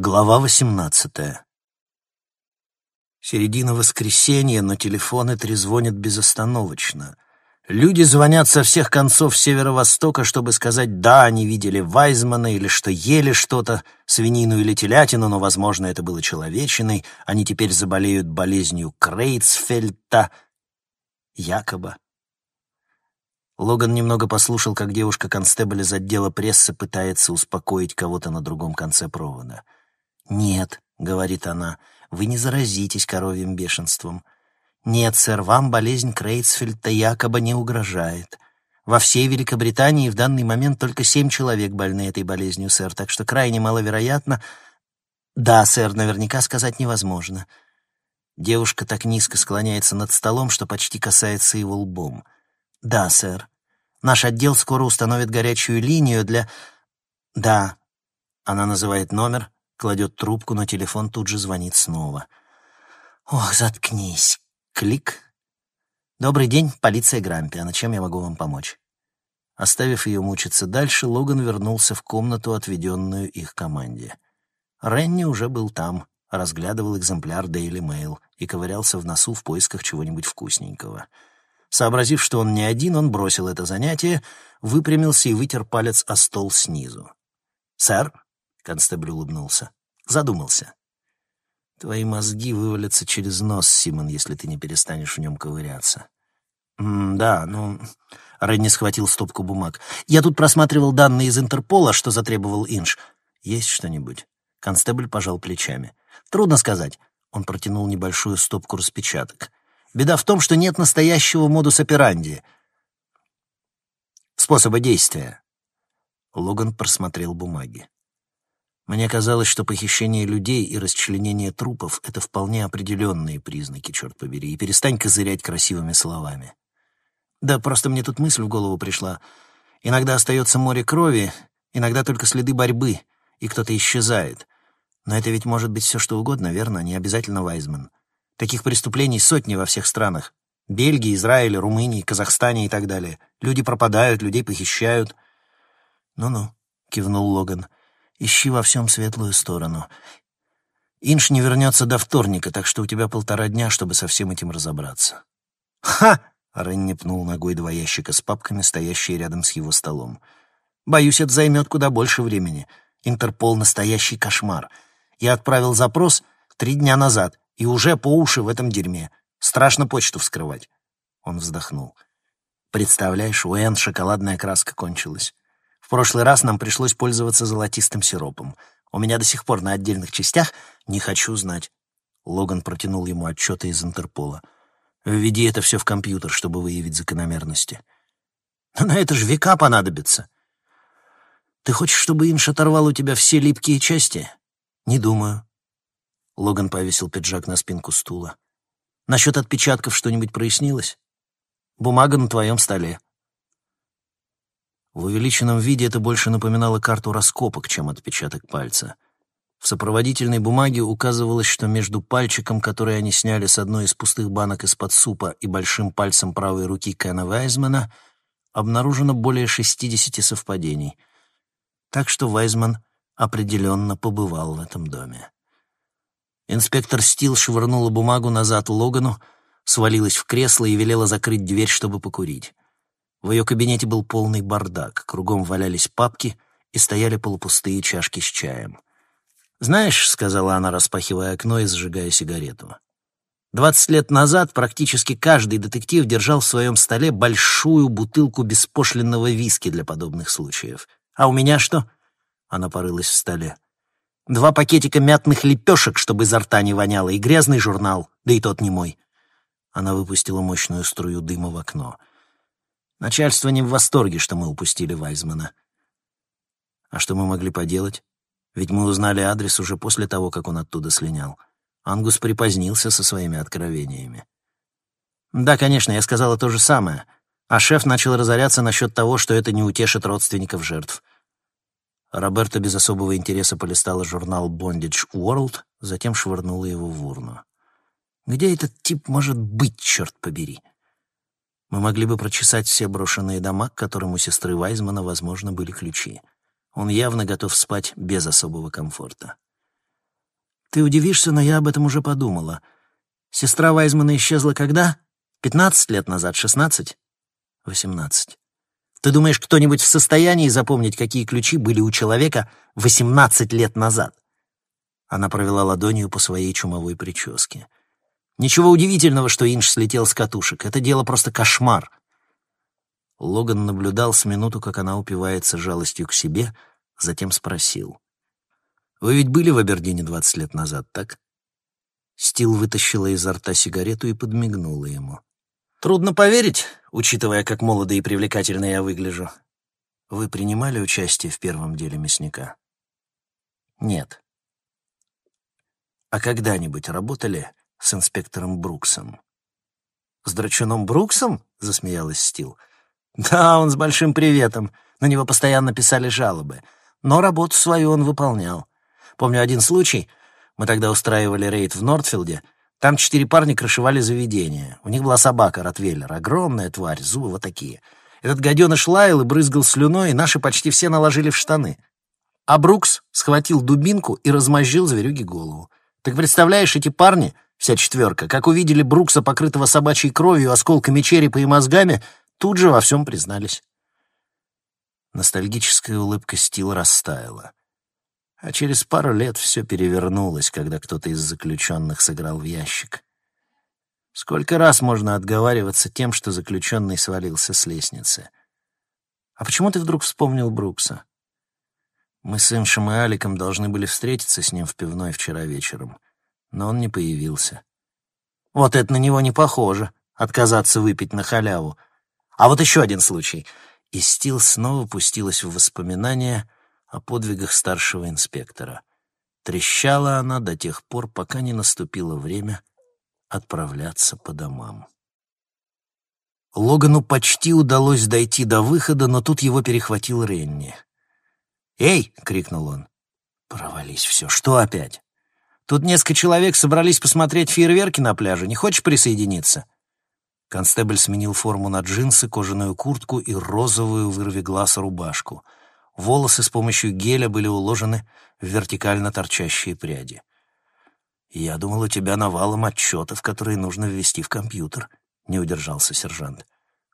Глава восемнадцатая. Середина воскресенья, но телефоны трезвонят безостановочно. Люди звонят со всех концов северо-востока, чтобы сказать «да, они видели Вайзмана» или что ели что-то, свинину или телятину, но, возможно, это было человечиной, они теперь заболеют болезнью Крейцфельта, якобы. Логан немного послушал, как девушка-констебль из отдела прессы пытается успокоить кого-то на другом конце провода. «Нет», — говорит она, — «вы не заразитесь коровьим бешенством». «Нет, сэр, вам болезнь Крейцфельда якобы не угрожает. Во всей Великобритании в данный момент только семь человек больны этой болезнью, сэр, так что крайне маловероятно...» «Да, сэр, наверняка сказать невозможно». Девушка так низко склоняется над столом, что почти касается его лбом. «Да, сэр. Наш отдел скоро установит горячую линию для...» «Да». Она называет номер, кладет трубку, но телефон тут же звонит снова. «Ох, заткнись!» Клик. «Добрый день, полиция Грампи. А чем я могу вам помочь?» Оставив ее мучиться дальше, Логан вернулся в комнату, отведенную их команде. Ренни уже был там, разглядывал экземпляр Daily Mail и ковырялся в носу в поисках чего-нибудь вкусненького. Сообразив, что он не один, он бросил это занятие, выпрямился и вытер палец о стол снизу. «Сэр?» Констебль улыбнулся. Задумался. Твои мозги вывалятся через нос, Симон, если ты не перестанешь в нем ковыряться. М да, ну... Ренни схватил стопку бумаг. «Я тут просматривал данные из Интерпола, что затребовал Инж. Есть что-нибудь?» Констебль пожал плечами. «Трудно сказать». Он протянул небольшую стопку распечаток. «Беда в том, что нет настоящего модус операнди. Способа действия». Логан просмотрел бумаги. Мне казалось, что похищение людей и расчленение трупов — это вполне определенные признаки, черт побери, и перестань козырять красивыми словами. Да просто мне тут мысль в голову пришла. Иногда остается море крови, иногда только следы борьбы, и кто-то исчезает. Но это ведь может быть все что угодно, верно? Не обязательно Вайзман. Таких преступлений сотни во всех странах. Бельгии, Израиле, Румынии, Казахстане и так далее. Люди пропадают, людей похищают. «Ну-ну», — кивнул Логан, — Ищи во всем светлую сторону. Инш не вернется до вторника, так что у тебя полтора дня, чтобы со всем этим разобраться». «Ха!» — Ренни пнул ногой два ящика с папками, стоящие рядом с его столом. «Боюсь, это займет куда больше времени. Интерпол — настоящий кошмар. Я отправил запрос три дня назад, и уже по уши в этом дерьме. Страшно почту вскрывать». Он вздохнул. «Представляешь, у Энн шоколадная краска кончилась. В прошлый раз нам пришлось пользоваться золотистым сиропом. У меня до сих пор на отдельных частях не хочу знать. Логан протянул ему отчеты из Интерпола. «Введи это все в компьютер, чтобы выявить закономерности». «Но на это же века понадобится». «Ты хочешь, чтобы Инш оторвал у тебя все липкие части?» «Не думаю». Логан повесил пиджак на спинку стула. «Насчет отпечатков что-нибудь прояснилось?» «Бумага на твоем столе. В увеличенном виде это больше напоминало карту раскопок, чем отпечаток пальца. В сопроводительной бумаге указывалось, что между пальчиком, который они сняли с одной из пустых банок из-под супа, и большим пальцем правой руки Кена Вайзмана, обнаружено более 60 совпадений. Так что Вайзман определенно побывал в этом доме. Инспектор Стил швырнула бумагу назад Логану, свалилась в кресло и велела закрыть дверь, чтобы покурить. В ее кабинете был полный бардак, кругом валялись папки и стояли полупустые чашки с чаем. «Знаешь», — сказала она, распахивая окно и зажигая сигарету, «двадцать лет назад практически каждый детектив держал в своем столе большую бутылку беспошлинного виски для подобных случаев. А у меня что?» Она порылась в столе. «Два пакетика мятных лепешек, чтобы изо рта не воняло, и грязный журнал, да и тот не мой». Она выпустила мощную струю дыма в окно. Начальство не в восторге, что мы упустили Вайзмана. А что мы могли поделать? Ведь мы узнали адрес уже после того, как он оттуда слинял. Ангус припозднился со своими откровениями. Да, конечно, я сказала то же самое. А шеф начал разоряться насчет того, что это не утешит родственников жертв. Роберта без особого интереса полистала журнал Bondage World, затем швырнула его в урну. «Где этот тип может быть, черт побери?» Мы могли бы прочесать все брошенные дома, к которым у сестры Вайзмана, возможно, были ключи. Он явно готов спать без особого комфорта. Ты удивишься, но я об этом уже подумала. Сестра Вайзмана исчезла когда? Пятнадцать лет назад, шестнадцать? Восемнадцать. Ты думаешь, кто-нибудь в состоянии запомнить, какие ключи были у человека восемнадцать лет назад? Она провела ладонью по своей чумовой прическе. Ничего удивительного, что Инж слетел с катушек. Это дело просто кошмар. Логан наблюдал с минуту, как она упивается жалостью к себе, затем спросил. «Вы ведь были в Абердине двадцать лет назад, так?» Стил вытащила изо рта сигарету и подмигнула ему. «Трудно поверить, учитывая, как молодо и привлекательно я выгляжу. Вы принимали участие в первом деле мясника?» «Нет». «А когда-нибудь работали с инспектором Бруксом?» «С драчуном Бруксом?» — засмеялась Стил. Да, он с большим приветом. На него постоянно писали жалобы. Но работу свою он выполнял. Помню один случай. Мы тогда устраивали рейд в Нортфилде. Там четыре парня крышевали заведение. У них была собака, ротвейлер. Огромная тварь, зубы вот такие. Этот гаденыш лаял и брызгал слюной, и наши почти все наложили в штаны. А Брукс схватил дубинку и размозжил зверюге голову. Так представляешь, эти парни, вся четверка, как увидели Брукса, покрытого собачьей кровью, осколками черепа и мозгами, тут же во всем признались. Ностальгическая улыбка Стил растаяла. А через пару лет все перевернулось, когда кто-то из заключенных сыграл в ящик. Сколько раз можно отговариваться тем, что заключенный свалился с лестницы? А почему ты вдруг вспомнил Брукса? Мы с Иншем и Аликом должны были встретиться с ним в пивной вчера вечером, но он не появился. Вот это на него не похоже — отказаться выпить на халяву — а вот еще один случай. И Стил снова пустилась в воспоминания о подвигах старшего инспектора. Трещала она до тех пор, пока не наступило время отправляться по домам. Логану почти удалось дойти до выхода, но тут его перехватил Ренни. «Эй!» — крикнул он. «Провались все. Что опять? Тут несколько человек собрались посмотреть фейерверки на пляже. Не хочешь присоединиться?» Констебль сменил форму на джинсы, кожаную куртку и розовую вырви глаз рубашку. Волосы с помощью геля были уложены в вертикально торчащие пряди. «Я думал, у тебя навалом отчетов, которые нужно ввести в компьютер», — не удержался сержант.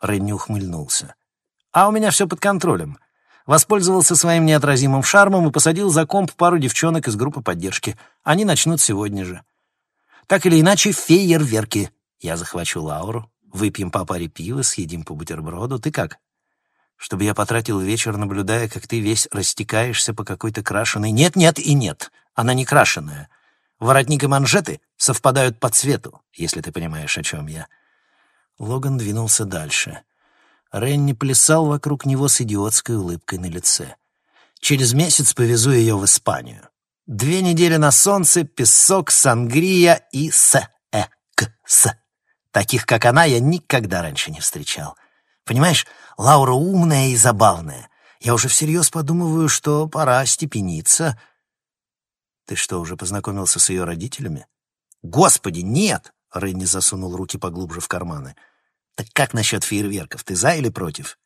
Ренни ухмыльнулся. «А у меня все под контролем. Воспользовался своим неотразимым шармом и посадил за комп пару девчонок из группы поддержки. Они начнут сегодня же. Так или иначе, фейерверки. Я захвачу Лауру, Выпьем по паре пива, съедим по бутерброду. Ты как? Чтобы я потратил вечер, наблюдая, как ты весь растекаешься по какой-то крашеной... Нет, нет и нет. Она не крашеная. Воротник и манжеты совпадают по цвету, если ты понимаешь, о чем я. Логан двинулся дальше. Ренни плясал вокруг него с идиотской улыбкой на лице. Через месяц повезу ее в Испанию. Две недели на солнце, песок, сангрия и с-э-к-с. Таких, как она, я никогда раньше не встречал. Понимаешь, Лаура умная и забавная. Я уже всерьез подумываю, что пора степениться. Ты что, уже познакомился с ее родителями? Господи, нет! Ренни засунул руки поглубже в карманы. Так как насчет фейерверков? Ты за или против?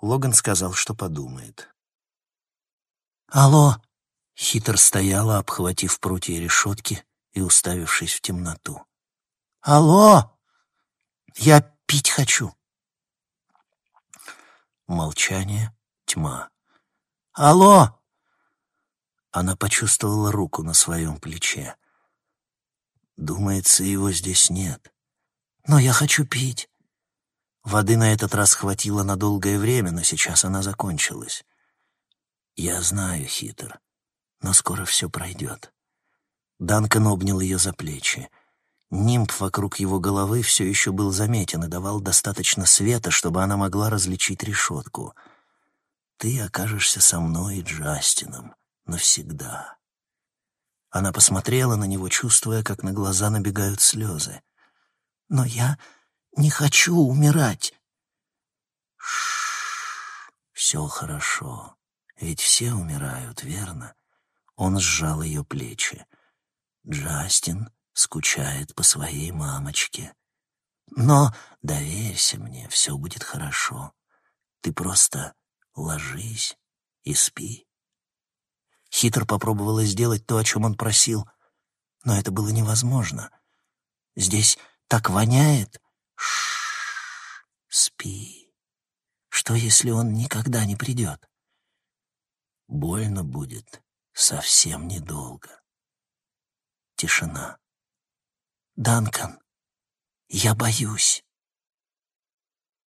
Логан сказал, что подумает. «Алло!» Хитр стояла, обхватив прутья решетки и уставившись в темноту. «Алло!» Я пить хочу. Молчание, тьма. Алло! Она почувствовала руку на своем плече. Думается, его здесь нет. Но я хочу пить. Воды на этот раз хватило на долгое время, но сейчас она закончилась. Я знаю, хитр, но скоро все пройдет. Данкан обнял ее за плечи. Нимб вокруг его головы все еще был заметен и давал достаточно света, чтобы она могла различить решетку. «Ты окажешься со мной и Джастином навсегда». Она посмотрела на него, чувствуя, как на глаза набегают слезы. «Но я не хочу умирать». Шш, все хорошо, ведь все умирают, верно? Он сжал ее плечи. Джастин скучает по своей мамочке. Но доверься мне, все будет хорошо. Ты просто ложись и спи. Хитр попробовала сделать то, о чем он просил, но это было невозможно. Здесь так воняет. Спи. Что, если он никогда не придет? Больно будет совсем недолго. Тишина. «Данкан, я боюсь».